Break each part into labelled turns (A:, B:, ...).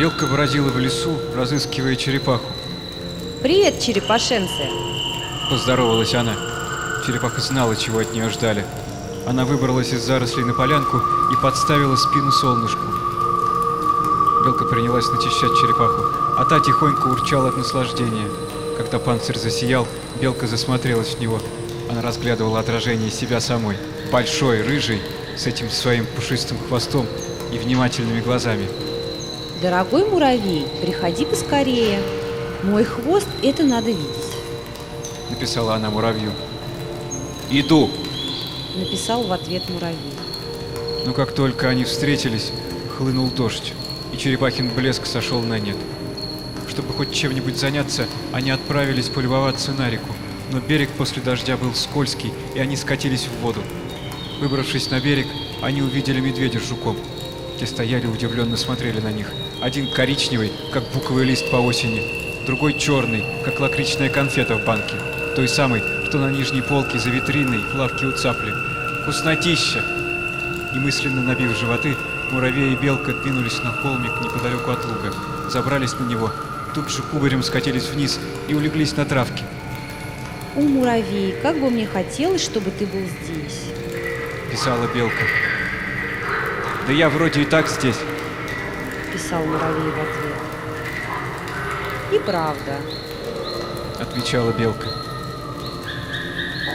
A: Белка бродила в лесу, разыскивая черепаху.
B: Привет, черепашенцы.
A: Поздоровалась она. Черепаха знала, чего от нее ждали. Она выбралась из зарослей на полянку и подставила спину солнышку. Белка принялась начищать черепаху, а та тихонько урчала от наслаждения. Когда панцирь засиял, белка засмотрелась в него. Она разглядывала отражение себя самой, большой, рыжий, с этим своим пушистым хвостом и внимательными глазами.
B: Дорогой муравей, приходи поскорее. Мой хвост — это надо видеть.
A: Написала она муравью. «Иду!»
B: Написал в ответ муравей.
A: Но как только они встретились, хлынул дождь, и черепахин блеск сошел на нет. Чтобы хоть чем-нибудь заняться, они отправились полюбоваться на реку, но берег после дождя был скользкий, и они скатились в воду. Выбравшись на берег, они увидели медведя с жуком. Те стояли удивленно смотрели на них. Один коричневый, как буковый лист по осени, другой черный, как лакричная конфета в банке, той самой, что на нижней полке за витриной в лавке у цапли. Вкуснотища! И мысленно набив животы, муравей и белка двинулись на холмик неподалеку от луга, забрались на него, тут же кубарем скатились вниз и улеглись на травке.
B: У муравей, как бы мне хотелось, чтобы ты был здесь.
A: Писала белка. Да я вроде и так здесь.
B: Писал муравей в ответ. И правда.
A: Отвечала белка.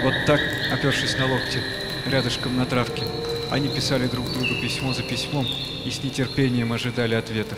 A: Вот так, опершись на локти, рядышком на травке, они писали друг другу письмо за письмом и с нетерпением ожидали ответов.